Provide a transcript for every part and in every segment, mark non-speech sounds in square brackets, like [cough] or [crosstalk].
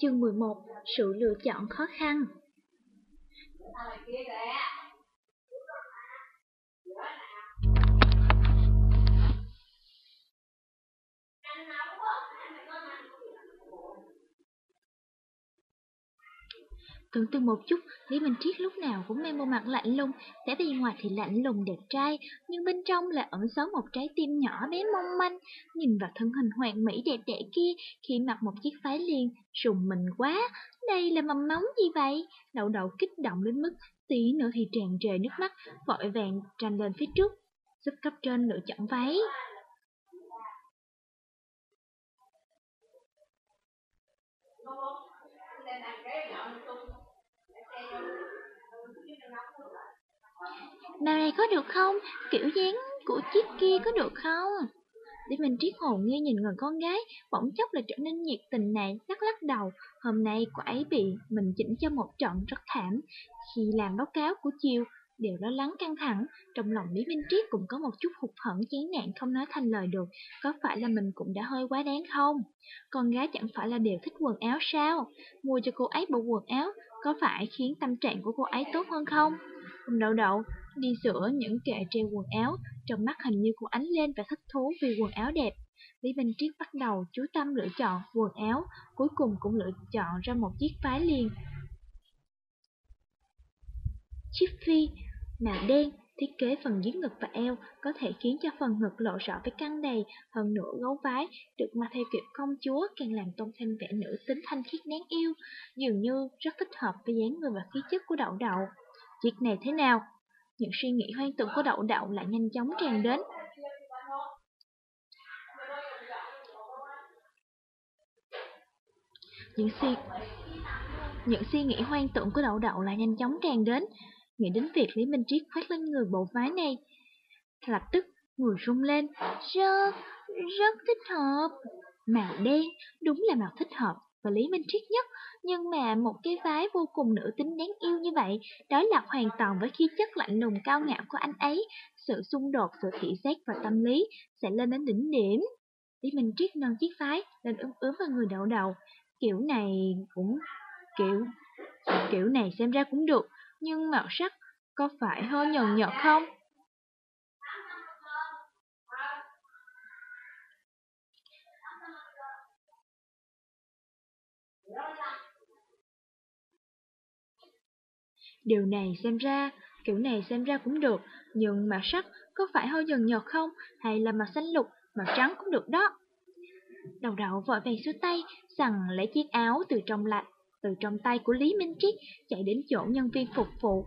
Chương 11 Sự lựa chọn khó khăn. Tưởng tượng một chút, Lý Minh Triết lúc nào cũng mang bộ mặt lạnh lùng, vẻ bề ngoài thì lạnh lùng đẹp trai, nhưng bên trong lại ẩn giấu một trái tim nhỏ bé mong manh. Nhìn vào thân hình hoàn mỹ đẹp đẽ kia, khi mặc một chiếc váy liền, rùng mình quá. Đây là mầm móng gì vậy? Đậu đậu kích động đến mức tí nữa thì tràn trề nước mắt, vội vàng tranh lên phía trước, giúp cấp trên lựa chọn váy. Màu này có được không? Kiểu dáng của chiếc kia có được không? Để mình triết hồn nghe nhìn người con gái, bỗng chốc là trở nên nhiệt tình này, lắc lắc đầu. Hôm nay cô ấy bị mình chỉnh cho một trận rất thảm. Khi làm báo cáo của chiều, đều lo lắng căng thẳng, trong lòng Lý Minh Triết cũng có một chút hụt hẫng chán nản không nói thành lời được, có phải là mình cũng đã hơi quá đáng không? Con gái chẳng phải là đều thích quần áo sao? Mua cho cô ấy bộ quần áo, có phải khiến tâm trạng của cô ấy tốt hơn không? Không đậu đậu, đi sửa những kệ treo quần áo, trong mắt hình như cô ánh lên và thích thú vì quần áo đẹp. Lý Minh Triết bắt đầu chú tâm lựa chọn quần áo, cuối cùng cũng lựa chọn ra một chiếc váy liền. Chiếc phi màu đen, thiết kế phần dưới ngực và eo có thể khiến cho phần ngực lộ rõ với căng đầy, hơn nữa gấu vái được mặc theo kiểu công chúa càng làm tôn thêm vẻ nữ tính thanh khiết đáng yêu, dường như rất thích hợp với dáng người và khí chất của đậu đậu. Chiếc này thế nào? Những suy nghĩ hoang tưởng của đậu đậu lại nhanh chóng tràn đến. Những suy những suy nghĩ hoang tưởng của đậu đậu lại nhanh chóng tràn đến, nghĩ đến việc Lý Minh Triết khoác lên người bộ váy này. Lập tức, người rung lên, rất, rất thích hợp. Màu đen, đúng là màu thích hợp và Lý Minh Triết nhất, nhưng mà một cái váy vô cùng nữ tính đáng yêu như vậy, đó là hoàn toàn với khí chất lạnh lùng cao ngạo của anh ấy, sự xung đột giữa thị giác và tâm lý sẽ lên đến đỉnh điểm. Lý Minh Triết nâng chiếc váy lên ướm ướm vào người đậu đầu, kiểu này cũng kiểu kiểu này xem ra cũng được, nhưng màu sắc có phải hơi nhờn nhợt không? Điều này xem ra, kiểu này xem ra cũng được, nhưng màu sắc có phải hơi dần nhợt không, hay là màu xanh lục, màu trắng cũng được đó. Đầu đậu vội vàng xua tay, rằng lấy chiếc áo từ trong lạnh, từ trong tay của Lý Minh Triết chạy đến chỗ nhân viên phục vụ,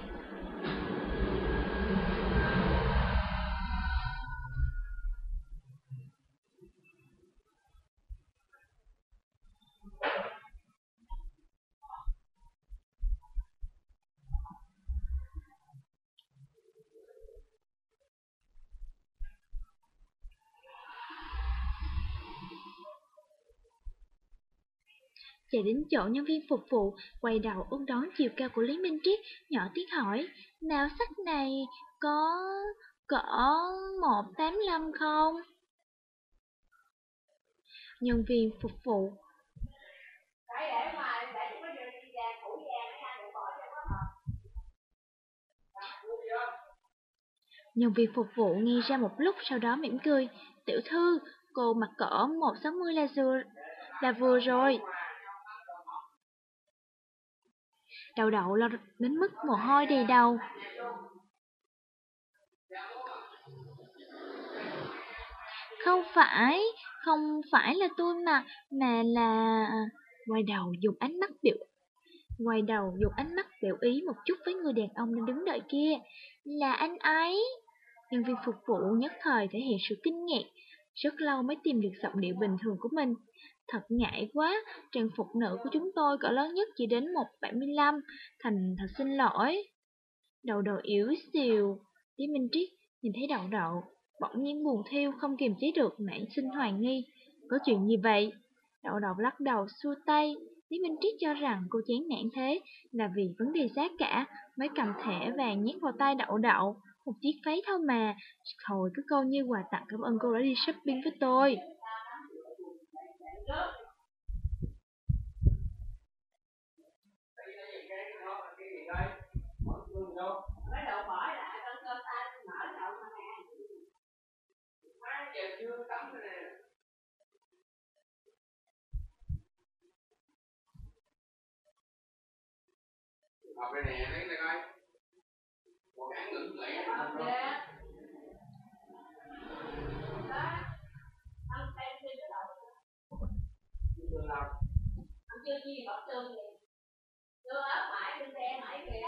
chạy đến chỗ nhân viên phục vụ, quay đầu ôm đón chiều cao của Lý Minh Triết, nhỏ tiếng hỏi, nào sách này có cỡ 185 không? Nhân viên phục vụ Nhân viên phục vụ nghe ra một lúc sau đó mỉm cười, tiểu thư, cô mặc cỡ 160 là vừa, là vừa rồi. Đầu đậu lo đến mức mồ hôi đầy đầu. Không phải, không phải là tôi mà, mà là... Quay đầu dùng ánh mắt biểu Quay đầu dùng ánh mắt biểu ý một chút với người đàn ông đang đứng đợi kia. Là anh ấy. Nhân viên phục vụ nhất thời thể hiện sự kinh ngạc, rất lâu mới tìm được giọng điệu bình thường của mình. Thật ngại quá, trang phục nữ của chúng tôi cỡ lớn nhất chỉ đến 1,75, thành thật xin lỗi. Đầu đầu yếu xìu, Lý Minh Triết nhìn thấy đậu đậu, bỗng nhiên buồn thiêu không kiềm chế được nảy sinh hoài nghi. Có chuyện gì vậy? Đậu đậu lắc đầu xua tay, Lý Minh Triết cho rằng cô chán nản thế là vì vấn đề giá cả, mới cầm thẻ vàng nhét vào tay đậu đậu, một chiếc váy thôi mà. Thôi cứ coi như quà tặng cảm ơn cô đã đi shopping với tôi học đây nè lấy ra coi. Một án ngữ lẻ chưa gì bóc trơn vậy chưa ớt mãi trên xe mãi kìa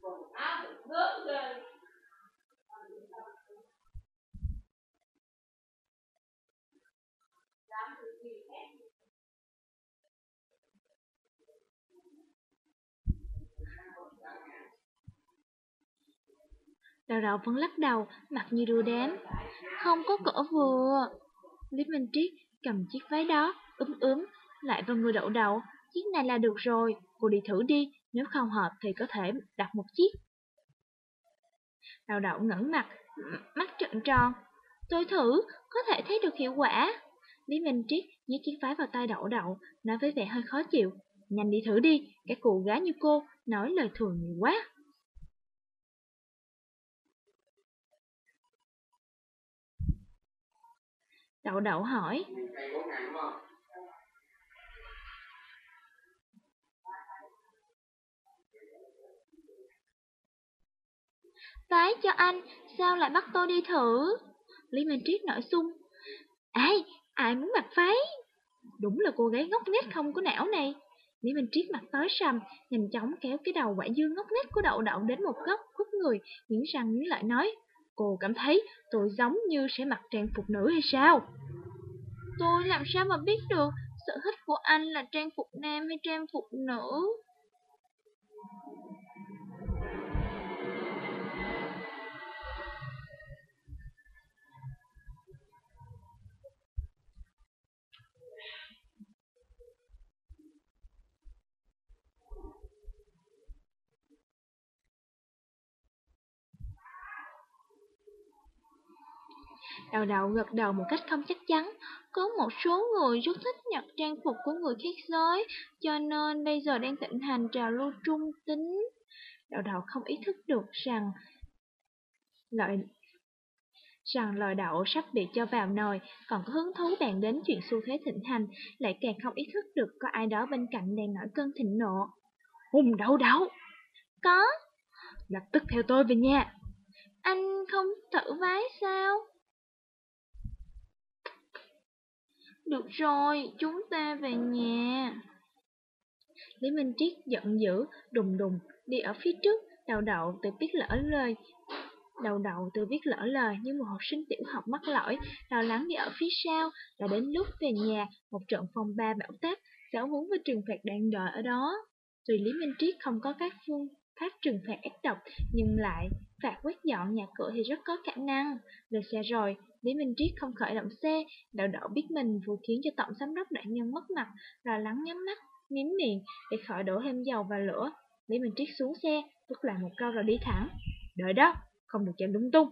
quần áo được gớm lên làm được gì hết Đào đậu vẫn lắc đầu, mặt như đưa đám. Không có cỡ vừa. Lý Minh Triết cầm chiếc váy đó, ướm ướm, lại vào người đậu đậu. Chiếc này là được rồi, cô đi thử đi, nếu không hợp thì có thể đặt một chiếc. Đậu đậu ngẩng mặt, mắt trợn tròn. Tôi thử, có thể thấy được hiệu quả. Lý Minh Triết nhét chiếc váy vào tay đậu đậu, nói với vẻ hơi khó chịu. Nhanh đi thử đi, các cô gái như cô, nói lời thường nhiều quá. Đậu đậu hỏi, Phái cho anh, sao lại bắt tôi đi thử? Lý Minh Triết nổi sung. Ai, ai muốn mặc váy? Đúng là cô gái ngốc nghếch không có não này. Lý Minh Triết mặt tối sầm, nhanh chóng kéo cái đầu quả dương ngốc nghếch của đậu đậu đến một góc khúc người, nghiến răng nghiến lợi nói. Cô cảm thấy tôi giống như sẽ mặc trang phục nữ hay sao? Tôi làm sao mà biết được sở thích của anh là trang phục nam hay trang phục nữ? Đào đào gật đầu một cách không chắc chắn. Có một số người rất thích nhặt trang phục của người khác giới, cho nên bây giờ đang thịnh hành trào lưu trung tính. Đào đào không ý thức được rằng lợi rằng lời đậu sắp bị cho vào nồi, còn có hứng thú bàn đến chuyện xu thế thịnh hành, lại càng không ý thức được có ai đó bên cạnh đang nổi cơn thịnh nộ. Hùng đậu đậu! Có! Lập tức theo tôi về nhà! Anh không thử vái sao? Được rồi, chúng ta về nhà. Lý Minh Triết giận dữ, đùng đùng, đi ở phía trước, đầu đậu tự biết lỡ lời. Đầu đầu tự biết lỡ lời như một học sinh tiểu học mắc lỗi, lo lắng đi ở phía sau, đã đến lúc về nhà, một trận phong ba bão táp, giáo huấn và trừng phạt đang đợi ở đó. Tuy Lý Minh Triết không có các phương pháp trừng phạt ác độc, nhưng lại phạt quét dọn nhà cửa thì rất có khả năng. Về xe rồi, Lý Minh Triết không khởi động xe, đậu đậu biết mình vừa khiến cho tổng giám đốc đại nhân mất mặt, lo lắng nhắm mắt, mím miệng để khỏi đổ thêm dầu vào lửa. Lý Minh Triết xuống xe, vứt lại một câu rồi đi thẳng. Đợi đó, không được chạm lung tung.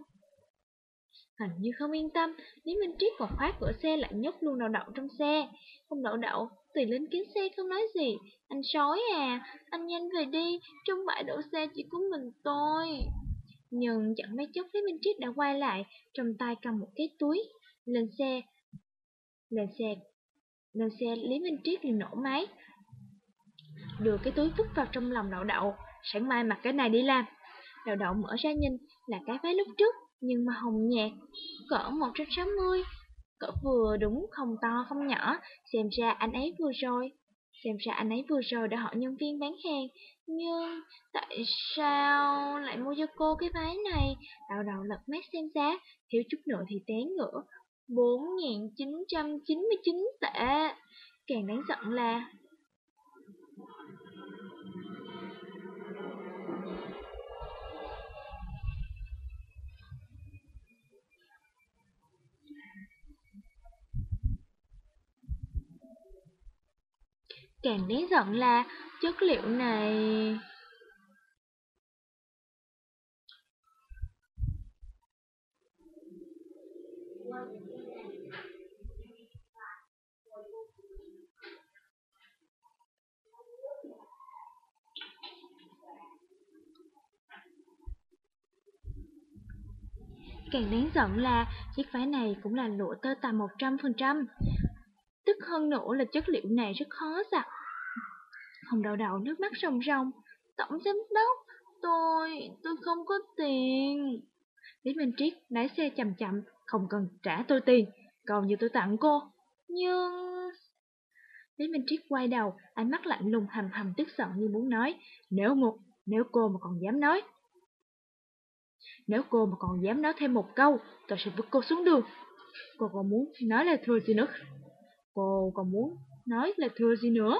Hình như không yên tâm, Lý Minh Triết còn khóa cửa xe lại nhốt luôn đậu đậu trong xe. Không đậu đậu, tùy lên kính xe không nói gì. Anh sói à, anh nhanh về đi, trong bãi đậu xe chỉ có mình tôi. Nhưng chẳng mấy chốc Lý Minh Triết đã quay lại, trong tay cầm một cái túi. Lên xe, lên xe, lên xe Lý Minh Triết liền nổ máy. Đưa cái túi vứt vào trong lòng đậu đậu, sáng mai mặc cái này đi làm. Đậu đậu mở ra nhìn là cái váy lúc trước, nhưng mà hồng nhạt, cỡ 160, cỡ vừa đúng không to không nhỏ, xem ra anh ấy vừa rồi. Xem ra anh ấy vừa rồi đã hỏi nhân viên bán hàng, nhưng tại sao lại mua cho cô cái váy này? Đào đầu lật mét xem giá, thiếu chút nữa thì té ngửa. 4.999 tệ. Càng đáng giận là Càng đáng giận là, chất liệu này... Càng đáng giận là, chiếc váy này cũng là lụa tơ tằm 100%. Tức hơn nữa là chất liệu này rất khó giặt. Hồng đầu đầu nước mắt ròng ròng. Tổng giám đốc, tôi, tôi không có tiền. Lý Minh Triết lái xe chậm chậm, không cần trả tôi tiền, còn như tôi tặng cô. Nhưng... Lý Minh Triết quay đầu, ánh mắt lạnh lùng hầm hầm tức giận như muốn nói, nếu một, nếu cô mà còn dám nói, nếu cô mà còn dám nói thêm một câu, tôi sẽ vứt cô xuống đường. Cô còn muốn nói là thừa gì nữa? Cô còn muốn nói là thừa gì nữa?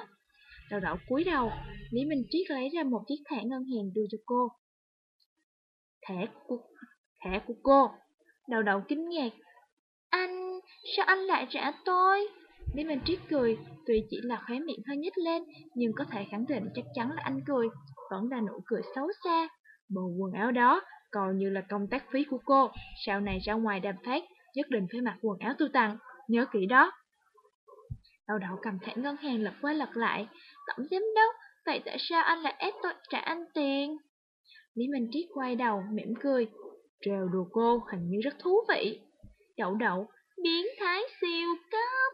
Đào đậu cúi đầu, Lý Minh Triết lấy ra một chiếc thẻ ngân hàng đưa cho cô. Thẻ của, thẻ của cô. Đầu đầu kinh ngạc. Anh, sao anh lại trả tôi? Lý Minh Triết cười, tuy chỉ là khóe miệng hơi nhếch lên, nhưng có thể khẳng định chắc chắn là anh cười, vẫn là nụ cười xấu xa. Bộ quần áo đó coi như là công tác phí của cô, sau này ra ngoài đàm phát, nhất định phải mặc quần áo tôi tặng, nhớ kỹ đó. đầu đậu cầm thẻ ngân hàng lật qua lật lại, tổng giám đốc, vậy tại sao anh lại ép tôi trả anh tiền? Lý Minh Triết quay đầu, mỉm cười, trèo đùa cô hình như rất thú vị. Đậu đậu, biến thái siêu cấp.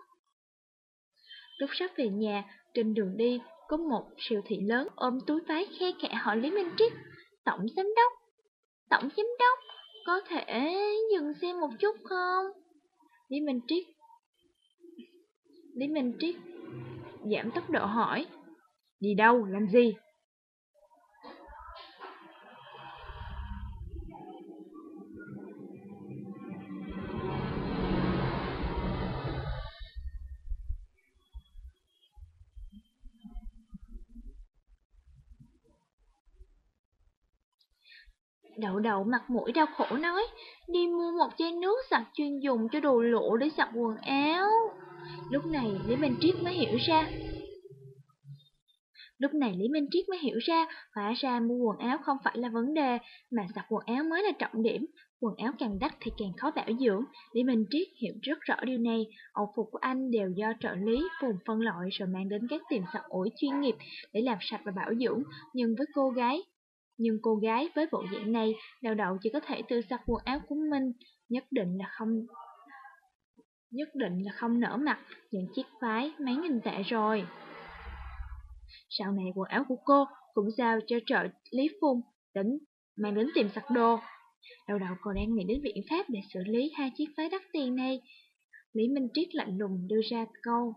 Lúc sắp về nhà, trên đường đi, có một siêu thị lớn ôm túi váy khe khẽ hỏi Lý Minh Triết, tổng giám đốc, Tổng giám đốc, có thể dừng xe một chút không? Lý Minh Triết Lý Minh Triết giảm tốc độ hỏi Đi đâu, làm gì? Đậu đậu mặt mũi đau khổ nói, đi mua một chai nước giặt chuyên dùng cho đồ lụa để giặt quần áo. Lúc này Lý Minh Triết mới hiểu ra. Lúc này Lý Minh Triết mới hiểu ra, hóa ra mua quần áo không phải là vấn đề, mà giặt quần áo mới là trọng điểm. Quần áo càng đắt thì càng khó bảo dưỡng. Lý Minh Triết hiểu rất rõ điều này. Âu phục của anh đều do trợ lý vùng phân loại rồi mang đến các tiệm giặt ủi chuyên nghiệp để làm sạch và bảo dưỡng. Nhưng với cô gái, nhưng cô gái với bộ dạng này, đào đậu chỉ có thể tự giặt quần áo của mình, nhất định là không nhất định là không nở mặt những chiếc váy mấy nghìn tệ rồi. Sau này quần áo của cô cũng giao cho trợ lý phun đến mang đến tìm sặc đồ. Đầu đầu cô đang nghĩ đến biện pháp để xử lý hai chiếc váy đắt tiền này. Lý Minh Triết lạnh lùng đưa ra câu.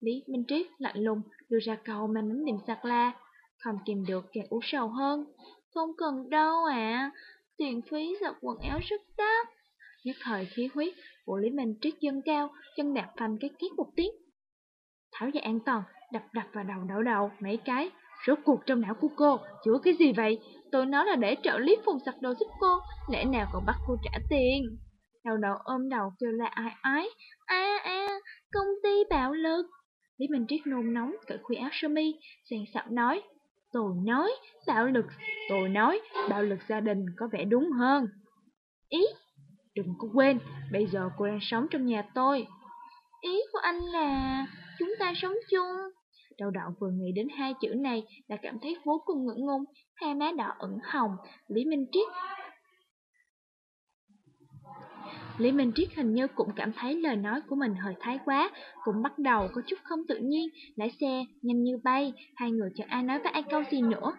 Lý Minh Triết lạnh lùng đưa ra câu mang đến tìm sặc la không kìm được càng uống sầu hơn. Không cần đâu ạ, tiền phí giặt quần áo rất đắt. Nhất thời khí huyết của Lý Minh Triết dâng cao, chân đạp phanh cái két một tiếng. Tháo dây an toàn, đập đập vào đầu đậu đầu mấy cái. Rốt cuộc trong não của cô, chữa cái gì vậy? Tôi nói là để trợ lý phùng sặc đồ giúp cô, lẽ nào còn bắt cô trả tiền? Đầu đầu ôm đầu kêu là ai ái, a a, công ty bạo lực. Lý Minh Triết nôn nóng cởi khuy áo sơ mi, sàn sạo nói, Tôi nói, bạo lực, tôi nói, bạo lực gia đình có vẻ đúng hơn. Ý, đừng có quên, bây giờ cô đang sống trong nhà tôi. Ý của anh là, chúng ta sống chung đầu đậu vừa nghĩ đến hai chữ này đã cảm thấy vô cùng ngưỡng ngùng, hai má đỏ ửng hồng, Lý Minh Triết Lý Minh Triết hình như cũng cảm thấy lời nói của mình hơi thái quá, cũng bắt đầu có chút không tự nhiên, lái xe nhanh như bay, hai người chẳng ai nói với ai câu gì nữa.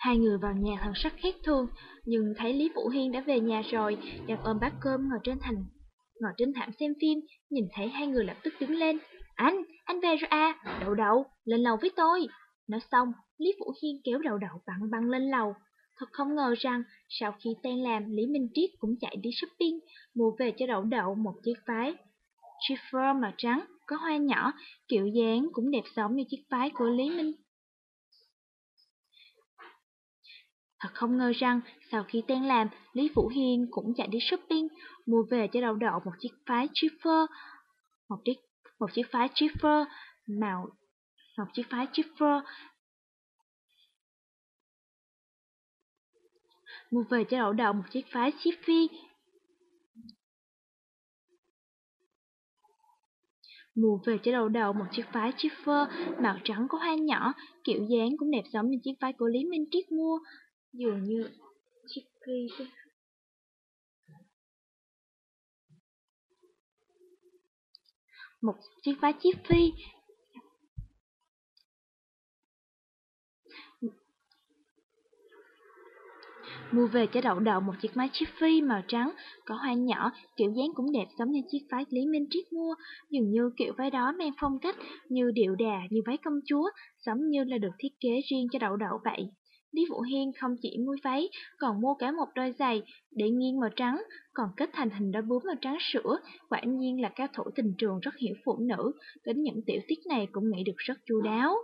Hai người vào nhà thần sắc khác thương nhưng thấy Lý Vũ Hiên đã về nhà rồi, đang ôm bát cơm ngồi trên thành ngồi trên thảm xem phim, nhìn thấy hai người lập tức đứng lên. Anh, anh về rồi à, đậu đậu, lên lầu với tôi. Nói xong, Lý Vũ Hiên kéo đậu đậu băng băng lên lầu. Thật không ngờ rằng, sau khi tan làm, Lý Minh Triết cũng chạy đi shopping, mua về cho đậu đậu một chiếc váy. chiffon màu trắng, có hoa nhỏ, kiểu dáng cũng đẹp giống như chiếc váy của Lý Minh. Thật không ngờ rằng, sau khi tan làm, Lý Vũ Hiên cũng chạy đi shopping, mua về cho đầu đậu một chiếc váy chiffer, một chiếc một chiếc váy chiffer màu một chiếc váy chiffer mua về cho đậu đậu một chiếc váy chiffy mua về cho đầu đầu một chiếc váy chiffer màu trắng có hoa nhỏ, kiểu dáng cũng đẹp giống như chiếc váy của Lý Minh Triết mua, dường như chiếc kia một chiếc váy chiếc phi Mua về cho đậu đậu một chiếc váy chiếc phi màu trắng, có hoa nhỏ, kiểu dáng cũng đẹp giống như chiếc váy Lý Minh Triết mua. Dường như kiểu váy đó mang phong cách như điệu đà, như váy công chúa, giống như là được thiết kế riêng cho đậu đậu vậy. Lý Vũ Hiên không chỉ mua váy, còn mua cả một đôi giày để nghiêng màu trắng, còn kết thành hình đôi bướm màu trắng sữa. Quả nhiên là cao thủ tình trường rất hiểu phụ nữ, đến những tiểu tiết này cũng nghĩ được rất chu đáo.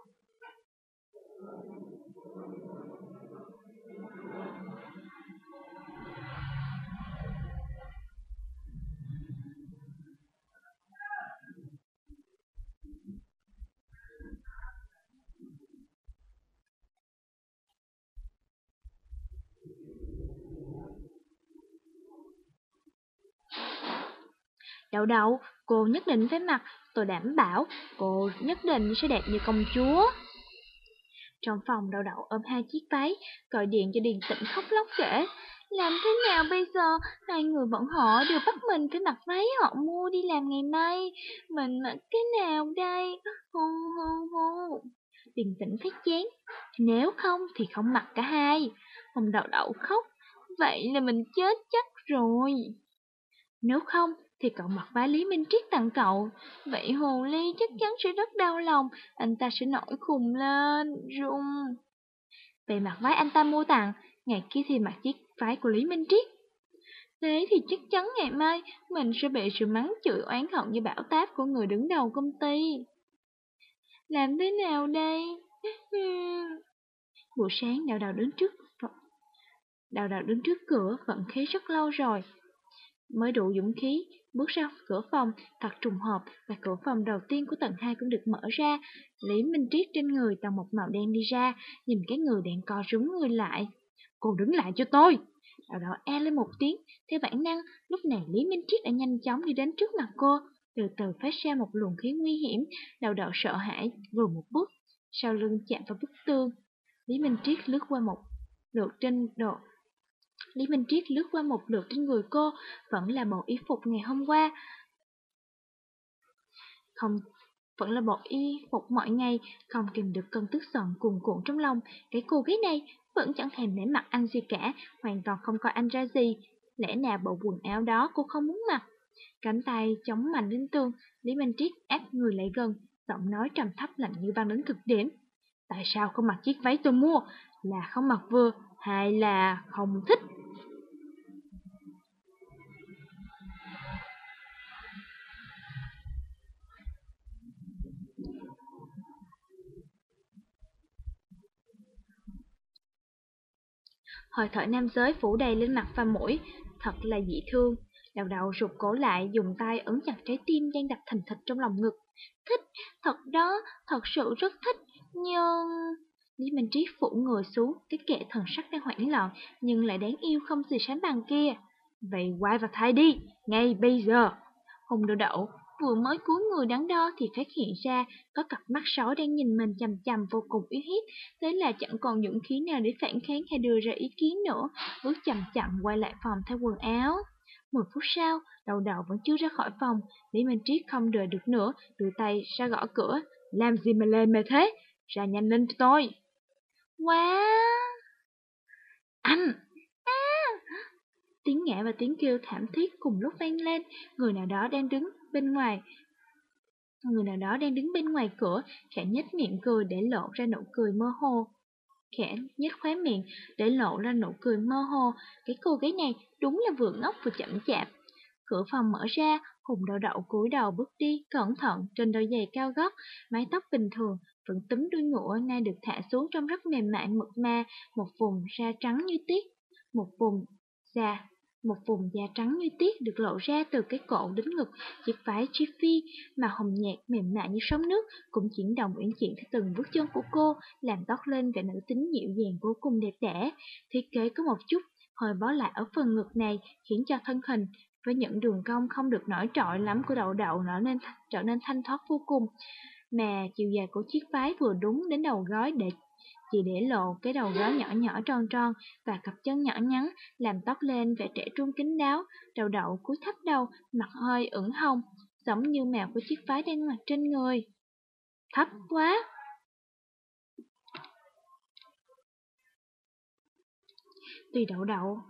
Đâu đậu, cô nhất định phải mặc, tôi đảm bảo cô nhất định sẽ đẹp như công chúa. Trong phòng đậu đậu ôm hai chiếc váy, gọi điện cho Điền Tĩnh khóc lóc kể. Làm thế nào bây giờ? Hai người bọn họ đều bắt mình phải mặc váy họ mua đi làm ngày mai. Mình mặc cái nào đây? Hô hô hô. Điền Tĩnh phát chán. Nếu không thì không mặc cả hai. Hồng đậu đậu khóc. Vậy là mình chết chắc rồi. Nếu không thì cậu mặc váy Lý Minh Triết tặng cậu. Vậy Hồ Ly chắc chắn sẽ rất đau lòng, anh ta sẽ nổi khùng lên, rung. Về mặc váy anh ta mua tặng, ngày kia thì mặc chiếc váy của Lý Minh Triết. Thế thì chắc chắn ngày mai mình sẽ bị sự mắng chửi oán hận như bão táp của người đứng đầu công ty. Làm thế nào đây? [laughs] Buổi sáng đào đào đứng trước Đào đào đứng trước cửa vận khí rất lâu rồi Mới đủ dũng khí Bước ra cửa phòng, thật trùng hợp và cửa phòng đầu tiên của tầng 2 cũng được mở ra. Lý Minh Triết trên người tầng một màu đen đi ra, nhìn cái người đang co rúm người lại. Cô đứng lại cho tôi! Đào đỏ e lên một tiếng, theo bản năng, lúc này Lý Minh Triết đã nhanh chóng đi đến trước mặt cô, từ từ phát ra một luồng khí nguy hiểm, đào đỏ sợ hãi, lùi một bước, sau lưng chạm vào bức tường. Lý Minh Triết lướt qua một lượt trên độ Lý Minh Triết lướt qua một lượt trên người cô, vẫn là bộ y phục ngày hôm qua. Không, vẫn là bộ y phục mọi ngày, không kìm được cơn tức giận cuồn cuộn trong lòng. Cái cô gái này vẫn chẳng thèm nể mặt anh gì cả, hoàn toàn không coi anh ra gì. Lẽ nào bộ quần áo đó cô không muốn mặc? Cánh tay chống mạnh lên tường, Lý Minh Triết áp người lại gần, giọng nói trầm thấp lạnh như băng đến cực điểm. Tại sao không mặc chiếc váy tôi mua? Là không mặc vừa, hay là không thích? Hơi thở nam giới phủ đầy lên mặt và mũi, thật là dị thương. Đầu đầu rụt cổ lại, dùng tay ấn chặt trái tim đang đập thành thịt trong lòng ngực. Thích, thật đó, thật sự rất thích, nhưng... Lý Minh Triết phủ người xuống, cái kệ thần sắc đang hoảng loạn, nhưng lại đáng yêu không gì sánh bằng kia. Vậy quay vào thai đi, ngay bây giờ. Hùng đậu đậu vừa mới cúi người đắn đo thì phát hiện ra có cặp mắt sói đang nhìn mình chằm chằm vô cùng uy hiếp, thế là chẳng còn dũng khí nào để phản kháng hay đưa ra ý kiến nữa, bước chậm chậm quay lại phòng thay quần áo. Mười phút sau, đầu đầu vẫn chưa ra khỏi phòng, Lý Minh Triết không đợi được nữa, đưa tay ra gõ cửa. Làm gì mà lên mề thế? Ra nhanh lên cho tôi. Wow! Anh! À! Tiếng ngã và tiếng kêu thảm thiết cùng lúc vang lên, người nào đó đang đứng bên ngoài. Người nào đó đang đứng bên ngoài cửa, khẽ nhếch miệng cười để lộ ra nụ cười mơ hồ. Khẽ nhếch khóe miệng để lộ ra nụ cười mơ hồ, cái cô gái này đúng là vừa ngốc vừa chậm chạp. Cửa phòng mở ra, Hùng đậu đậu cúi đầu bước đi, cẩn thận, trên đôi giày cao gót, mái tóc bình thường, vẫn túm đuôi ngựa nay được thả xuống trong rất mềm mại mượt ma, một vùng da trắng như tiết, một vùng da một vùng da trắng như tiết được lộ ra từ cái cổ đến ngực, chiếc váy phi mà hồng nhạt mềm mại như sóng nước cũng chuyển động uyển chuyển theo từng bước chân của cô, làm tóc lên vẻ nữ tính dịu dàng vô cùng đẹp đẽ. Thiết kế có một chút hơi bó lại ở phần ngực này khiến cho thân hình với những đường cong không được nổi trội lắm của đậu đậu trở nên trở nên thanh thoát vô cùng. Mà chiều dài của chiếc váy vừa đúng đến đầu gối để chỉ để lộ cái đầu gối nhỏ nhỏ tròn tròn và cặp chân nhỏ nhắn, làm tóc lên vẻ trẻ trung kín đáo, đầu đậu cúi thấp đầu, mặt hơi ửng hồng, giống như mèo của chiếc váy đen mặc trên người. Thấp quá! Tùy đậu đậu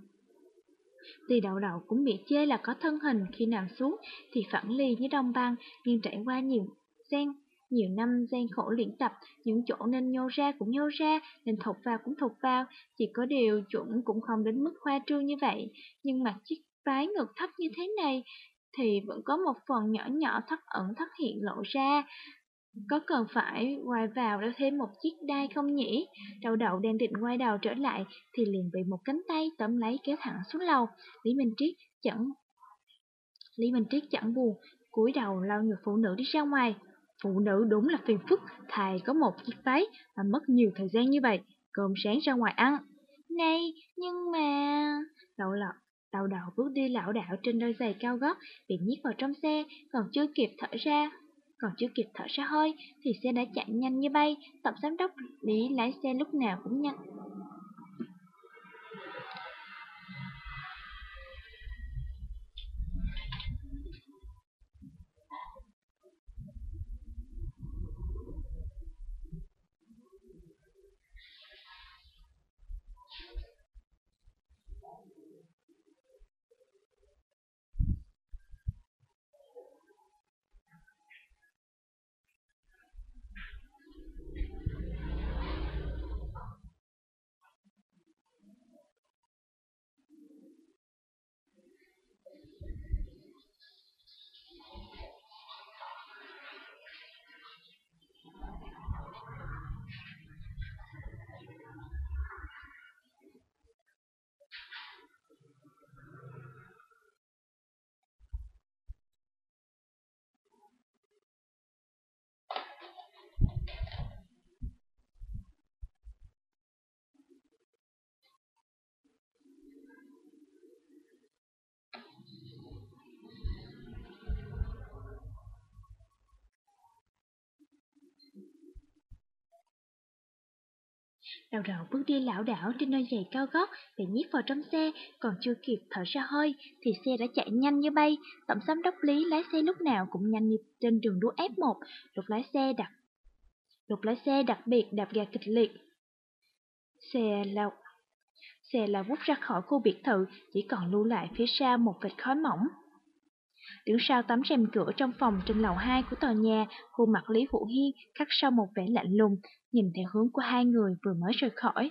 Tùy đậu đậu cũng bị chê là có thân hình khi nằm xuống thì phẳng lì như đông băng, nhưng trải qua nhiều sen nhiều năm gian khổ luyện tập, những chỗ nên nhô ra cũng nhô ra, nên thục vào cũng thục vào, chỉ có điều chuẩn cũng không đến mức khoa trương như vậy, nhưng mặc chiếc váy ngực thấp như thế này thì vẫn có một phần nhỏ nhỏ thấp ẩn thất hiện lộ ra. Có cần phải quay vào đeo thêm một chiếc đai không nhỉ? đầu đậu đang định quay đầu trở lại thì liền bị một cánh tay tóm lấy kéo thẳng xuống lầu. Lý Minh Triết chẳng Lý Minh Triết chẳng buồn, cúi đầu lau người phụ nữ đi ra ngoài. Phụ nữ đúng là phiền phức, thầy có một chiếc váy mà mất nhiều thời gian như vậy, cơm sáng ra ngoài ăn. Này, nhưng mà... Đậu lọ, đầu đầu bước đi lão đảo trên đôi giày cao gót, bị nhét vào trong xe, còn chưa kịp thở ra. Còn chưa kịp thở ra hơi, thì xe đã chạy nhanh như bay, tổng giám đốc Lý lái xe lúc nào cũng nhanh, Đầu đầu bước đi lảo đảo trên đôi giày cao gót, bị nhét vào trong xe, còn chưa kịp thở ra hơi, thì xe đã chạy nhanh như bay. Tổng giám đốc Lý lái xe lúc nào cũng nhanh như trên đường đua F1, lục lái xe đặc lục lái xe đặc biệt đạp ga kịch liệt. Xe lao xe là vút ra khỏi khu biệt thự, chỉ còn lưu lại phía sau một vệt khói mỏng. Đứng sau tấm rèm cửa trong phòng trên lầu 2 của tòa nhà, khuôn mặt Lý Vũ Hiên khắc sau một vẻ lạnh lùng, nhìn theo hướng của hai người vừa mới rời khỏi.